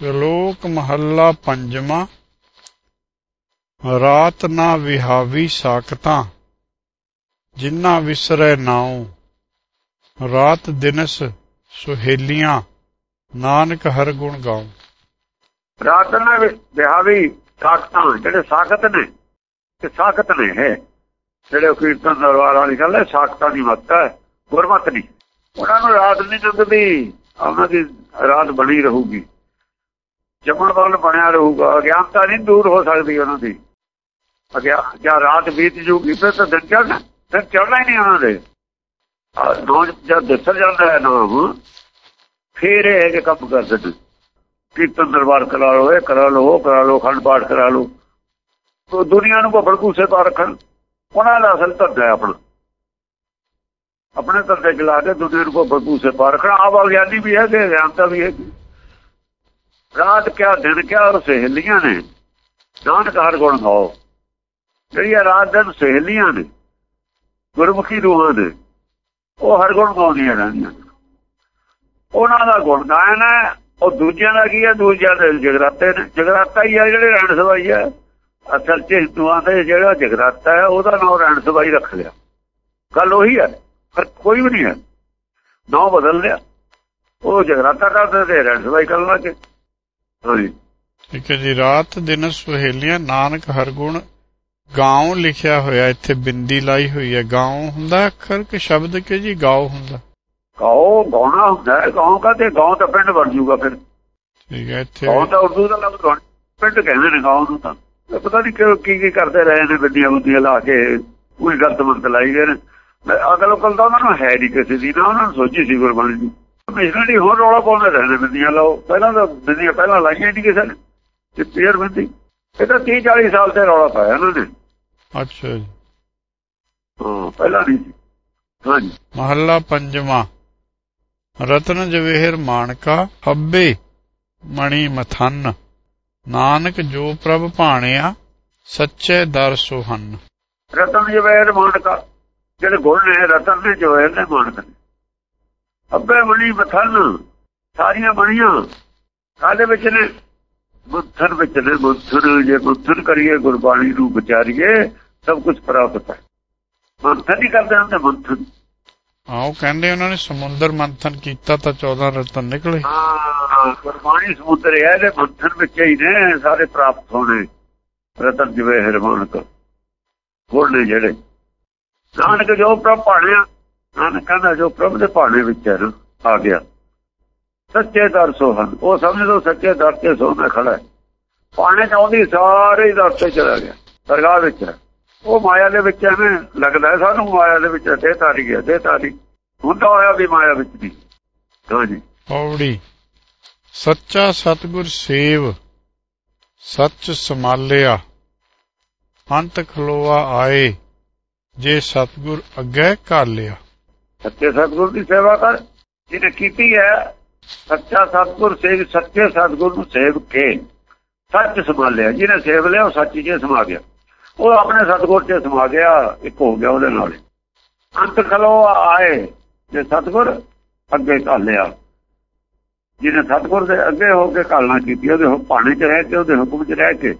ਸ਼ਲੋਕ ਮਹੱਲਾ ਪੰਜਵਾਂ, ਰਾਤ ਨਾ ਵਿਹਾਵੀ ਸਾਖਤਾਂ ਜਿਨ੍ਹਾਂ ਵਿਸਰੈ ਨਾਉ, ਰਾਤ ਦਿਨਸ ਸੁਹੇਲੀਆਂ, ਨਾਨਕ ਹਰ ਗੁਣ ਗਾਉ। ਰਾਤ ਨਾ ਵਿਹਾਵੀ ਸਾਖਤਾਂ, ਜਿਹੜੇ ਸਾਖਤ ਨੇ ਤੇ ਸਾਖਤ ਨੇ ਹੈ ਜਿਹੜੇ ਕੀਰਤਨ ਦਰਬਾਰ ਵਾਲੀ ਗੱਲ ਹੈ, ਸਾਖਤਾਂ ਦੀ ਮੱਤ ਹੈ, ਗੁਰਮਤ ਨਹੀਂ। ਉਹਨਾਂ ਨੂੰ ਰਾਤ ਨਹੀਂ ਜੁਗਦੀ ਉਹਨਾਂ ਦੀ ਰਾਤ ਬਣੀ ਰਹੂਗੀ। ਜਮਨ ਵੱਲ ਬਣਿਆ ਰਹੂਗਾ, ਅਗਿਆਨਤਾ ਨਹੀਂ ਦੂਰ ਹੋ ਸਕਦੀ ਉਹਨਾਂ ਦੀ। ਅਗਿਆ, ਜਾਂ ਰਾਤ ਬੀਤ ਜੂਗੀ, ਫਿਰ ਤਾਂ ਦਿਨ ਚੜ੍ਹਨਾ, ਫਿਰ ਚੜ੍ਹਨਾ ਹੀ ਨਹੀਂ ਉਹਨਾਂ ਦੇ। ਨੌ ਜਦ ਦੱਸਰ ਜਾਂਦਾ ਹੈ ਨਾਮ, ਫਿਰ ਇਹ ਕਿ ਕੰਮ ਕਰਦੇ ਨੇ ਕੀਰਤਨ ਦਰਬਾਰ ਕਰਾ ਲਓ, ਇਹ ਕਰਾ ਲਓ, ਉਹ ਕਰਾ ਲਓ ਖੰਡ ਪਾਠ ਕਰਾ ਲਓ। ਤੋ ਦੁਨੀਆ ਨੂੰ ਭਫੜ ਕੂਸੇ ਪਾ ਰੱਖਣ, ਉਹਨਾਂ ਦਾ ਅਸਲ ਧੰਦਾ ਹੈ ਆਪਣਾ। ਆਪਣੇ ਧੰਦੇ ਚਲਾ ਕੇ ਦੁਨੀਆ ਨੂੰ ਭਫੜ ਕੂਸੇ ਪਾ ਰੱਖਣਾ। ਆਪ ਅਗਿਆਨੀ ਵੀ ਹੈ ਤੇ ਗਿਆਨਤਾ ਵੀ ਹੈ ਰਾਤ ਕਿਆ ਦਿਨ ਕਿਆ ਔਰ ਸਹੇਲੀਆਂ ਨੇ? ਨਾਨਕ ਹਰ ਗੁਣ ਗਾਓ। ਜਿਹੜੀਆਂ ਰਾਤ ਦਿਨ ਸਹੇਲੀਆਂ ਨੇ, ਗੁਰਮੁਖੀ ਰੂਹਾਂ ਨੇ, ਉਹ ਹਰ ਗੁਣ ਗਾਉਂਦੀਆਂ ਰਹਿੰਦੀਆਂ ਉਹਨਾਂ ਦਾ ਗੁਣ ਗਾਇਨ ਹੈ, ਉਹ ਦੂਜਿਆਂ ਦਾ ਕੀ ਹੈ? ਦੂਜਿਆਂ ਦੇ ਜਗਰਾਤੇ ਨੇ। ਜਗਰਾਤਾ ਹੀ ਆ ਜਿਹੜੇ ਰਹਿਣ ਸਵਾਈ ਹੈ ਅਸਲ ਚ ਹਿੰਦੂਆਂ ਦੇ ਜਿਹੜਾ ਜਗਰਾਤਾ ਹੈ, ਉਹਦਾ ਨਾਮ ਰਹਿਣ ਸਵਾਈ ਰੱਖ ਲਿਆ। ਗੱਲ ਉਹੀ ਹੈ, ਪਰ ਕੋਈ ਵੀ ਨਹੀਂ ਹੈ। ਨਾਮ ਬਦਲ ਲਿਆ। ਉਹ ਜਗਰਾਤਾ ਕਰਦੇ ਤੇ ਰਹਿਣ ਸਵਾਈ ਕਰਨ ਲੱਗੇ ਹਾਂਜੀ। ਠੀਕ ਹੈ ਜੀ ਰਾਤ ਦਿਨ ਸੁਹੇਲੀਆਂ ਨਾਨਕ ਹਰਗੁਣ ਗਾਉਂ ਲਿਖਿਆ ਹੋਇਆ ਇੱਥੇ ਬਿੰਦੀ ਲਾਈ ਹੋਈ ਹੈ। ਗਾਉਂ ਹੁੰਦਾ ਅੱਖਰ ਕਿ ਸ਼ਬਦ ਕਿ ਜੀ ਗਾਉ ਹੁੰਦਾ। ਗਾਉ ਗਾਉਣਾ ਹੁੰਦਾ ਹੈ। ਗਾਉਂ ਕਾ ਤੇ ਗਾਉਂ ਤਾਂ ਪਿੰਡ ਬਣ ਜੂਗਾ ਫਿਰ। ਠੀਕ ਹੈ ਇੱਥੇ ਗਾਉਂ ਤਾਂ ਉਰਦੂ ਦਾ ਲਫ਼ਜ਼ ਹੋਣਾ ਪਿੰਡ ਕਹਿੰਦੇ ਨੇ ਗਾਉਂ ਨੂੰ ਤਾਂ। ਪਤਾ ਨਹੀਂ ਕੀ ਕੀ ਕਰਦੇ ਰਹੇ ਨੇ ਬਿੰਦੀਆਂ ਬੁੰਦੀਆਂ ਲਾ ਕੇ ਕੋਈ ਗਲਤ ਮੰਤ ਲਾਈ ਗਏ ਨੇ। ਅਗਲ ਉਕਲ ਤਾਂ ਉਹਨਾਂ ਨੂੰ ਹੈ ਨਹੀਂ ਕਿਸੇ ਦੀ ਨਾ ਉਹਨਾਂ ਨੂੰ ਸੋਚੀ ਸੀ ਗੁਰਬਾਣੀ ਦੀ। ਮਿਸ਼ਨਰੀ ਹੋਰ ਰੌਲਾ ਪਾਉਂਦੇ ਰਹੇ ਨੇ ਬਿੰਦੀਆਂ ਲਾਓ। ਪਹਿਲਾਂ ਤਾਂ ਬਿੰਦੀਆਂ ਪਹਿਲਾਂ ਲਾਈਆਂ ਨਹੀਂ ਕਿਸੇ ਨੇ। ਤੇ ਪੇਰ ਬਿੰਦੀ। ਇਹ ਤਾਂ 30 40 ਸਾਲ ਤੇ ਰੌਲਾ ਪਾਇਆ ਉਹਨਾਂ ਨੇ। ਅੱਛਾ ਜੀ। ਹਾਂ ਪਹਿਲਾਂ ਨਹੀਂ ਹਾਂਜੀ ਮਹੱਲਾ ਪੰਜਵਾਂ। ਰਤਨ ਜਵੇਹਰ ਮਾਨਕਾ ਅੱਬੇ ਮਣੀ ਮਥਨ। ਨਾਨਕ ਜੋ ਪ੍ਰਭ ਭਾਣਿਆ ਸੱਚੇ ਦਰ ਸੁਹਨ। ਰਤਨ ਜਵੇਹਰ ਮਾਨਕਾ ਜਿਹੜੇ ਗੁਣ ਨੇ ਰਤਨ ਦੇ ਜਵੇਹਰ ਨੇ ਮਾਨਕ ਨੇ। ਅੱਬੇ ਮਣੀ ਮਥਨ ਸਾਰੀਆਂ ਬਣੀਆਂ ਕਾਦੇ ਵਿੱਚ ਨੇ ਮੁੱਥਨ ਵਿੱਚ ਨੇ ਮੁੱਥਨ ਜੇ ਮੁੱਥਨ ਕਰੀਏ ਗੁਰਬਾਣੀ ਨੂੰ ਵਿਚਾਰੀਏ ਸਭ ਕੁਝ ਪ੍ਰਾਪਤ ਹੈ। ਮੰਥਨ ਹੀ ਕਰਦੇ ਹੁੰਦੇ ਮੰਥਨ। ਆਓ ਕਹਿੰਦੇ ਉਹਨਾਂ ਨੇ ਸਮੁੰਦਰ ਮੰਥਨ ਕੀਤਾ ਤਾਂ 14 ਰਤਨ ਨਿਕਲੇ। ਹਾਂ ਗੁਰਬਾਣੀ ਸਮੁੰਦਰ ਹੈ ਇਹਦੇ ਮੰਥਨ ਵਿੱਚ ਹੀ ਨੇ ਸਾਰੇ ਪ੍ਰਾਪਤ ਹੋਣੇ। ਰਤਨ ਜਿਵੇਂ ਹਰਮਾਨਕ ਨੇ ਜਿਹੜੇ। ਨਾਨਕ ਜੋ ਪ੍ਰਭ ਭਾਣਿਆ ਨਾਨਕ ਕਹਿੰਦਾ ਜੋ ਪ੍ਰਭ ਦੇ ਭਾਣੇ ਵਿੱਚ ਹੈ ਨਾ, ਆ ਗਿਆ। ਸੱਚੇ ਦਰ ਸੋਹਨ ਉਹ ਸਮਝ ਲਓ ਸੱਚੇ ਦਰ ਤੇ ਸੋਹਣਾ ਖੜਾ ਹੈ। ਪਾਣੇ ਚਾਹੁੰਦੀ ਸਾਰੇ ਦਰ ਤੇ ਚਲਾ ਗਿਆ, ਦਰਗਾਹ ਵਿੱਚ। ਉਹ ਮਾਇਆ ਦੇ ਵਿੱਚ ਐਵੇਂ ਲੱਗਦਾ ਸਾਨੂੰ, ਮਾਇਆ ਦੇ ਵਿੱਚ ਦੇ ਤਾਰੀ ਗਿਆ ਦੇ ਤਾਰੀ ਹੁੰਦਾ ਹੋਇਆ ਵੀ ਮਾਇਆ ਵਿੱਚ ਦੀ ਹਾਂਜੀ ਪੌੜੀ ਸੱਚਾ ਸਤਗੁਰ ਸੇਵ, ਸੱਚ ਸਮਾਲਿਆ ਅੰਤ ਖਲੋਆ ਆਏ, ਜੇ ਸਤਗੁਰ ਅੱਗੇ ਕਰ ਲਿਆ। ਸੱਚੇ ਸਤਗੁਰ ਦੀ ਸੇਵਾ ਕਰ। ਜਿਹਨੇ ਕੀਤੀ ਹੈ, ਸੱਚਾ ਸਤਗੁਰ ਸੇਵ, ਸੱਚੇ ਸਤਗੁਰ ਨੂੰ ਸੇਵ ਕੇ ਸੱਚ ਸੰਭਾਲਿਆ। ਜਿਹਨੇ ਸੇਵ ਲਿਆ, ਉਹ ਸੱਚ 'ਚ ਸਮਾ ਗਿਆ। ਉਹ ਆਪਣੇ ਸਤਗੁਰ 'ਚ ਸਮਾ ਗਿਆ, ਇੱਕ ਹੋ ਗਿਆ ਉਹਦੇ ਨਾਲ। ਅੰਤ ਖਲੋ ਆਏ, ਜੇ ਸਤਗੁਰ ਅੱਗੇ ਘਾਲਿਆ ਜਿਹਨੇ ਸਤਗੁਰ ਦੇ ਅੱਗੇ ਹੋ ਕੇ ਘਾਲਣਾ ਕੀਤੀ, ਉਹਦੇ ਪਾਣੇ 'ਚ ਰਹਿ ਕੇ, ਉਹਦੇ ਹੁਕਮ 'ਚ ਰਹਿ ਕੇ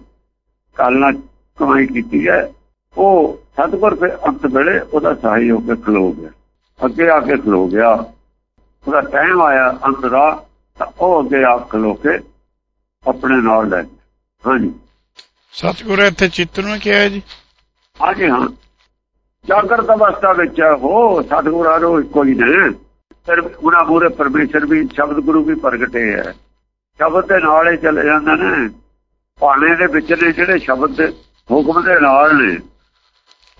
ਘਾਲਣਾ ਕਮਾਈ ਕੀਤੀ ਹੈ, ਉਹ ਸਤਗੁਰ ਫਿਰ ਅੰਤ ਵੇਲੇ ਉਹਦਾ ਸਹਾਈ ਹੋ ਕੇ ਖਲੋ ਗਿਆ। ਅੱਗੇ ਆ ਕੇ ਖਲੋ ਗਿਆ। ਉਹਦਾ ਟਾਈਮ ਆਇਆ ਅੰਤ ਦਾ ਤਾਂ ਉਹ ਅੱਗੇ ਆ ਖਲੋ ਕੇ ਆਪਣੇ ਨਾਲ ਲੈ ਹਾਂਜੀ। ਸਤਗੁਰ ਇੱਥੇ ਚਿੱਤ ਨੂੰ ਕਿਹਾ ਜੀ? ਹਾਂਜੀ ਹਾਂ। ਜਾਗਰਤ ਅਵਸਥਾ ਵਿੱਚ ਹੋ ਸਤਗੁਰ ਆਰੋ ਇੱਕੋ ਹੀ ਨੇ। ਫਿਰ ਉਹਨਾਂ ਮੂਰੇ ਪਰਮੇਸ਼ਰ ਵੀ ਸ਼ਬਦ ਗੁਰੂ ਵੀ ਪ੍ਰਗਟੇ ਹੈ ਸ਼ਬਦ ਦੇ ਨਾਲ ਹੀ ਚਲੇ ਜਾਂਦੇ ਨੇ। ਪਾਣੇ ਦੇ ਵਿੱਚ ਨੇ ਜਿਹੜੇ ਸ਼ਬਦ ਹੁਕਮ ਦੇ ਨਾਲ ਨੇ।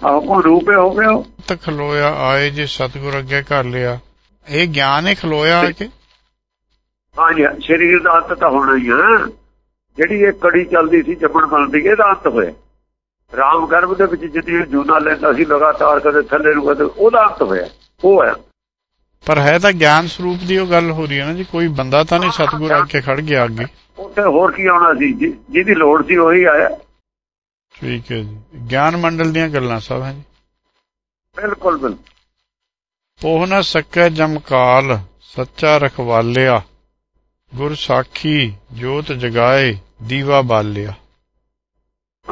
ਹੁਕਮ ਰੂਪੇ ਹੋ ਗਏ ਤਾਂ ਖਲੋਇਆ ਆਏ ਜੇ ਸਤਗੁਰ ਅੱਗੇ ਕਰ ਲਿਆ। ਇਹ ਗਿਆਨ ਹੀ ਖਲੋਇਆ ਆ ਕੇ। ਹਾਂਜੀ ਸਰੀਰ ਦਾ ਅੰਤ ਤਾਂ ਹੋਣਾ ਹੀ ਹੈ ਜਿਹੜੀ ਇਹ ਕੜੀ ਚੱਲਦੀ ਸੀ ਜੰਮਣ ਬਣਦੀ ਇਹਦਾ ਅੰਤ ਹੋਇਆ। ਰਾਮ ਗਰਭ ਦੇ ਵਿੱਚ ਜਿੱਦੀ ਜੂਨਾ ਲੈਂਦਾ ਸੀ ਲਗਾਤਾਰ ਕਦੇ ਥੱਲੇ ਨੂੰ ਕਦੇ ਉਹਦਾ ਅੰਤ ਹੋਇਆ। ਉਹ ਹੈ ਪਰ ਹੈ ਤਾਂ ਗਿਆਨ ਸਰੂਪ ਦੀ ਉਹ ਗੱਲ ਹੋ ਰਹੀ ਹੈ ਨਾ ਜੀ ਕੋਈ ਬੰਦਾ ਤਾਂ ਨਹੀਂ ਸਤਗੁਰ ਅੱਗੇ ਖੜ ਗਿਆ ਅੱਗੇ। ਉੱਥੇ ਹੋਰ ਕੀ ਆਉਣਾ ਸੀ? ਜਿਹਦੀ ਲੋੜ ਸੀ ਉਹੀ ਆਇਆ। ਠੀਕ ਹੈ ਜੀ। ਗਿਆਨ ਮੰਡਲ ਦੀਆਂ ਗੱਲਾਂ ਸਭ ਹੈ ਜੀ। ਬਿਲਕੁਲ ਬਿਲਕੁਲ। ਪੋਹ ਨਾ ਸਕੈ ਜਮਕਾਲ ਸੱਚਾ ਰਖਵਾਲਿਆ। ਗੁਰ ਸਾਖੀ ਜੋਤ ਜਗਾਏ ਦੀਵਾ ਬਾਲਿਆ।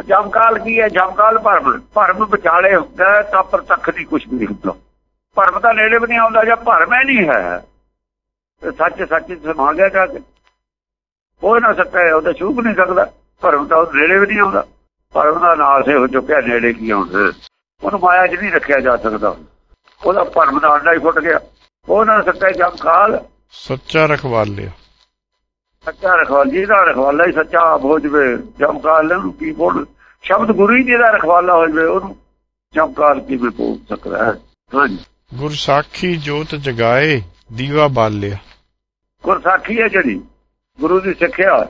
ਜਮਕਾਲ ਕੀ ਹੈ? ਜਮਕਾਲ ਭਰਮ ਭਰਮ ਵਿਚਾਲੇ ਹੁੰਦਾ ਤਾਂ ਪ੍ਰਤੱਖ ਦੀ ਕੁਝ ਨਹੀਂ ਹੁੰਦਾ। ਭਰਮ ਤਾਂ ਨੇੜੇ ਵੀ ਨਹੀਂ ਆਉਂਦਾ ਜਾਂ ਭਰਮ ਹੀ ਨਹੀਂ ਹੈ। ਤੇ ਸੱਚ ਸੱਚ ਸਮਾ ਗਿਆ ਕੇ। ਕੋਈ ਨਾ ਸਕਦਾ ਉਹਦਾ ਛੂਪ ਨਹੀਂ ਸਕਦਾ ਭਰਮ ਤਾਂ ਉਹ ਨੇੜੇ ਵੀ ਨਹੀਂ ਆਉਂਦਾ। ਭਰਮ ਦਾ ਨਾਸ ਹੋ ਚੁੱਕਿਆ ਨੇੜੇ ਕੀ ਆਉਂਦਾ ਉਹਨੂੰ ਮਾਇਆ 'ਚ ਨਹੀਂ ਰੱਖਿਆ ਜਾ ਸਕਦਾ। ਉਹਦਾ ਭਰਮ ਦਾ ਅੰਡਾ ਹੀ ਫੁੱਟ ਗਿਆ। ਉਹ ਨਾ ਸਕਦਾ ਜਮਕਾਲ ਸੱਚਾ ਰਖਵਾਲਿਆ ਸੱਚਾ ਰਖਵਾਲ ਜੀ ਦਾ ਰਖਵਾਲਾ ਹੀ ਸੱਚਾ ਆਪ ਹੋ ਜਵੇ ਜਮਕਾਲ ਨੂੰ ਕੀ ਬੋਲ ਸ਼ਬਦ ਗੁਰੂ ਹੀ ਜਿਹਦਾ ਰਖਵਾਲਾ ਹੋ ਜਵੇ ਉਹਨੂੰ ਜਮਕਾਲ ਕਿਵੇਂ ਬੋਲ ਸਕਦਾ ਹੈ? ਹਾਂਜੀ। ਗੁਰ ਸਾਖੀ ਜੋਤ ਜਗਾਏ ਦੀਵਾ ਬਾਲਿਆ ਗੁਰਸਾਖੀ ਹੈ ਜਿਹੜੀ। ਗੁਰੂ ਦੀ ਸਿੱਖਿਆ।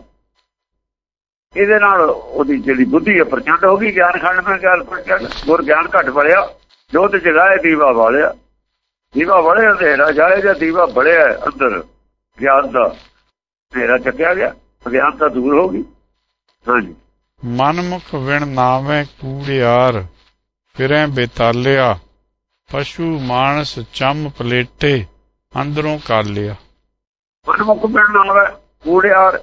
ਇਹਦੇ ਨਾਲ ਉਹਦੀ ਜਿਹੜੀ ਬੁੱਧੀ ਹੈ ਪ੍ਰਚੰਡ ਹੋ ਗਈ ਗਿਆਨ ਖੰਡ ਨਾਲ ਗਿਆਨ ਪ੍ਰਚੰਡ ਗੁਰ ਗਿਆਨ ਘਟ ਬੜਿਆ ਜੋਤ ਜਗਾਏ ਦੀਵਾ ਵਾਲਿਆ। ਦੀਵਾ ਬੜੇ ਅੰਧੇਰਾ ਜਾਏ ਜਾਂ ਦੀਵਾ ਬੜਿਆ ਅੰਦਰ ਗਿਆਨ ਦਾ। ਤੇਰਾ ਚੱਕਿਆ ਗਿਆ ਗਿਆਨ ਤਾਂ ਦੂਰ ਹੋ ਗਈ। ਹਾਂਜੀ। ਮਨਮੁਖ ਵਿਣ ਨਾਵੇਂ ਕੂੜਿਆਰ ਫਿਰੈ ਬੇਤਾਲਿਆ ਪਸ਼ੂ ਮਾਨਸ ਚੰਮ ਪਲੇਟੇ ਅੰਦਰੋਂ ਕਾਲਿਆ ਮਨਮੁਖ ਬਿਨ ਨਾਮ ਹੈ ਕੂੜਿਆਰ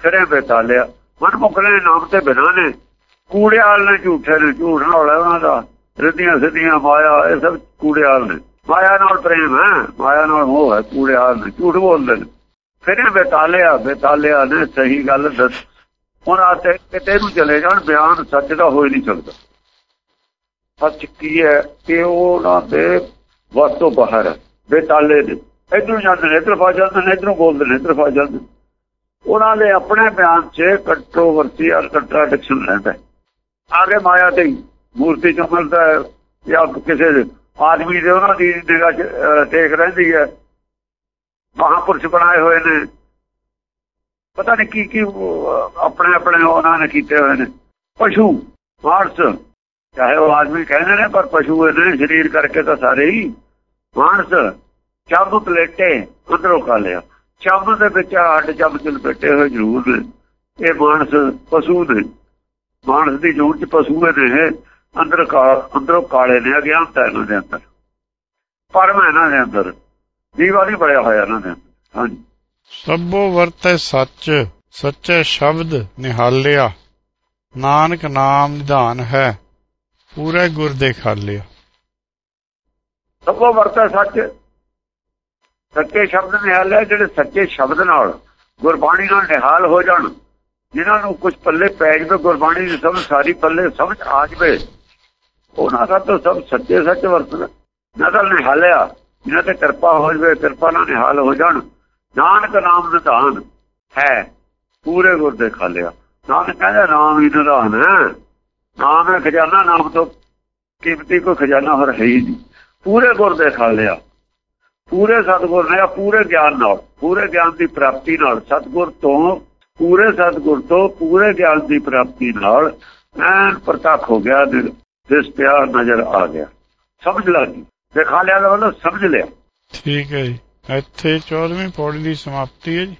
ਖੜੇ ਬੇਤਾਲਿਆ। ਮਨਮੁਖ ਨੇ ਨਾਮ ਤੇ ਬਿਨਾਂ ਨੇ। ਕੂੜਿਆਲ ਨੇ, ਝੂਠੇ ਨੇ, ਝੂਠ ਨਾਲ ਉਹਨਾਂ ਦਾ। ਰਿੱਧੀਆਂ ਸਿੱਧੀਆਂ, ਮਾਇਆ, ਇਹ ਸਭ ਕੂੜਿਆਲ ਨੇ। ਮਾਇਆ ਨਾਲ ਪ੍ਰੇਮ ਹੈ, ਮਾਇਆ ਨਾਲ ਮੋਹ ਹੈ ਕੂੜਿਆਲ ਨੇ, ਝੂਠ ਬੋਲਦੇ ਨੇ। ਫਿਰ ਬੇਤਾਲਿਆ ਬੇਤਾਲਿਆ ਨੇ ਸਹੀ ਗੱਲ ਦੱਸ। ਉਹਨਾਂ ਤੇ ਕਿਤੇ ਨੂੰ ਚਲੇ ਜਾਣ, ਬਿਆਨ ਸੱਚ ਦਾ ਹੋ ਨਹੀਂ ਸਕਦਾ। ਸੱਚ ਕੀ ਹੈ ਕਿ ਉਹਨਾਂ ਦੇ ਵਸ ਤੋਂ ਬਾਹਰ ਹੈ। ਬੇਤਾਲੇ ਨੇ ਇਧਰੋਂ ਜਾਂਦੇ ਨੇ, ਇਧਰ ਫਸ ਜਾਂਦੇ ਨੇ, ਇਧਰੋਂ ਬੋਲਦੇ ਨੇ, ਇਧਰ ਫਸ ਜਾਂਦੇ ਉਹਨਾਂ ਦੇ ਆਪਣੇ ਬਿਆਨ 'ਚ ਕੰਟਰੋਵਰਸੀ ਔਰ ਕੰਟਰਾਡਿਕਸ਼ਨ ਰਹਿੰਦਾ ਆਗੇ ਮਾਇਆ ਤੇ ਮੂਰਤੀ ਚਮਲਦਾ ਹੈ ਜਾਂ ਕਿਸੇ ਆਦਮੀ ਦੇ ਉਹਨਾਂ ਦੀ ਨਿਗਾਹ 'ਚ ਟੇਕ ਰਹਿੰਦੀ ਹੈ। ਮਹਾਪੁਰਸ਼ ਬਣਾਏ ਹੋਏ ਨੇ। ਪਤਾ ਨਹੀਂ ਕੀ ਕੀ ਆਪਣੇ ਆਪਣੇ ਉਹਨਾਂ ਨੇ ਕੀਤੇ ਹੋਏ ਨੇ। ਪਸ਼ੂ, ਮਾਨਸ, ਚਾਹੇ ਉਹ ਆਦਮੀ ਕਹਿੰਦੇ ਨੇ, ਪਰ ਪਸ਼ੂ ਇਹਨੇ ਸਰੀਰ ਕਰਕੇ ਤਾਂ ਸਾਰੇ ਹੀ। ਮਾਨਸ ਚਾਬੂ ਪਲੇਟੇ ਉਧਰੋਂ ਕਾ ਲਿਆ। ਚਾਬੂ ਦੇ ਵਿੱਚ ਹੱਡ ਜਬ ਚਲ ਬੈਠੇ ਹੋਏ ਜ਼ਰੂਰ ਨੇ। ਇਹ ਮਾਨਸ ਪਸ਼ੂ ਨੇ। ਮਾਨਸ ਦੀ ਜੂਨ ਚ ਪਸ਼ੂ ਨੇ ਅੰਦਰ ਅੰਦਰੋਂ ਕਾਲੇ ਨੇ ਅਗਿਆਨਤਾ ਇਹਨਾਂ ਦੇ ਅੰਦਰ। ਪਰਮ ਇਹਨਾਂ ਦੇ ਅੰਦਰ। ਜੀਵਾ ਨਹੀਂ ਬੜਿਆ ਹੋਇਆ ਇਹਨਾਂ ਦੇ ਹਾਂਜੀ। ਸਭੋ ਵਰਤੈ ਸੱਚ ਸੱਚੇ ਸ਼ਬਦ ਨਿਹਾਲਿਆ। ਨਾਨਕ ਨਾਮ ਨਿਧਾਨ ਹੈ ਪੂਰੇ ਗੁਰ ਦੇ ਖਾਲਿਆ। ਸਭੋ ਵਰਤੈ ਸੱਚ ਸੱਚੇ ਸ਼ਬਦ ਨਿਹਾਲਿਆ ਜਿਹੜੇ ਸੱਚੇ ਸ਼ਬਦ ਨਾਲ ਗੁਰਬਾਣੀ ਨਾਲ ਨਿਹਾਲ ਹੋ ਜਾਣ, ਜਿਨ੍ਹਾਂ ਨੂੰ ਕੁਝ ਪੱਲੇ ਪੈ ਜਵੇ, ਗੁਰਬਾਣੀ ਦੀ ਸਮਝ, ਸਾਰੀ ਪੱਲੇ ਸਮਝ ਆ ਜਵੇ। ਉਹਨਾਂ ਦਾ ਤਾਂ ਸਭ ਸੱਚੇ ਸੱਚ ਵਰਤਣਾ ਨਦਲ ਨਿਹਾਲਿਆ, ਜਿਨ੍ਹਾਂ ਤੇ ਕਿਰਪਾ ਹੋ ਜਵੇ, ਕਿਰਪਾ ਨਾਲ ਨਿਹਾਲ ਹੋ ਜਾਣ। ਨਾਨਕ ਨਾਮ ਨਿਧਾਨ ਹੈ, ਪੂਰੇ ਗੁਰ ਦੇ ਖਾਲਿਆ। ਨਾਨਕ ਕਹਿੰਦਾ ਨਾਮ ਹੀ ਨਿਧਾਨ ਹੈ। ਨਾਮ ਹੈ ਖਜ਼ਾਨਾ, ਨਾਮ ਤੋਂ ਕੀਮਤੀ ਕੋਈ ਖਜ਼ਾਨਾ ਹੋਰ ਹੈ ਹੀ ਨਹੀਂ। ਪੂਰੇ ਗੁਰ ਦੇ ਖਾਲਿਆ। ਪੂਰੇ ਸਤਗੁਰ ਨੇ ਪੂਰੇ ਗਿਆਨ ਨਾਲ, ਪੂਰੇ ਗਿਆਨ ਦੀ ਪ੍ਰਾਪਤੀ ਨਾਲ, ਸਤਗੁਰ ਤੋਂ ਪੂਰੇ ਸਤਗੁਰ ਤੋਂ ਪੂਰੇ ਗਿਆਨ ਦੀ ਪ੍ਰਾਪਤੀ ਨਾਲ ਐਨ ਪ੍ਰਤੱਖ ਹੋ ਗਿਆ ਦਿਸ ਪਿਆਰ ਨਜ਼ਰ ਆ ਗਿਆ। ਸਮਝ ਲੱਗੀ ਦਿਖਾ ਲਿਆ ਦਾ ਮਤਲਬ ਸਮਝ ਲਿਆ। ਠੀਕ ਹੈ ਜੀ। ਇੱਥੇ 14ਵੀਂ ਪੌੜੀ ਦੀ ਸਮਾਪਤੀ ਹੈ ਜੀ।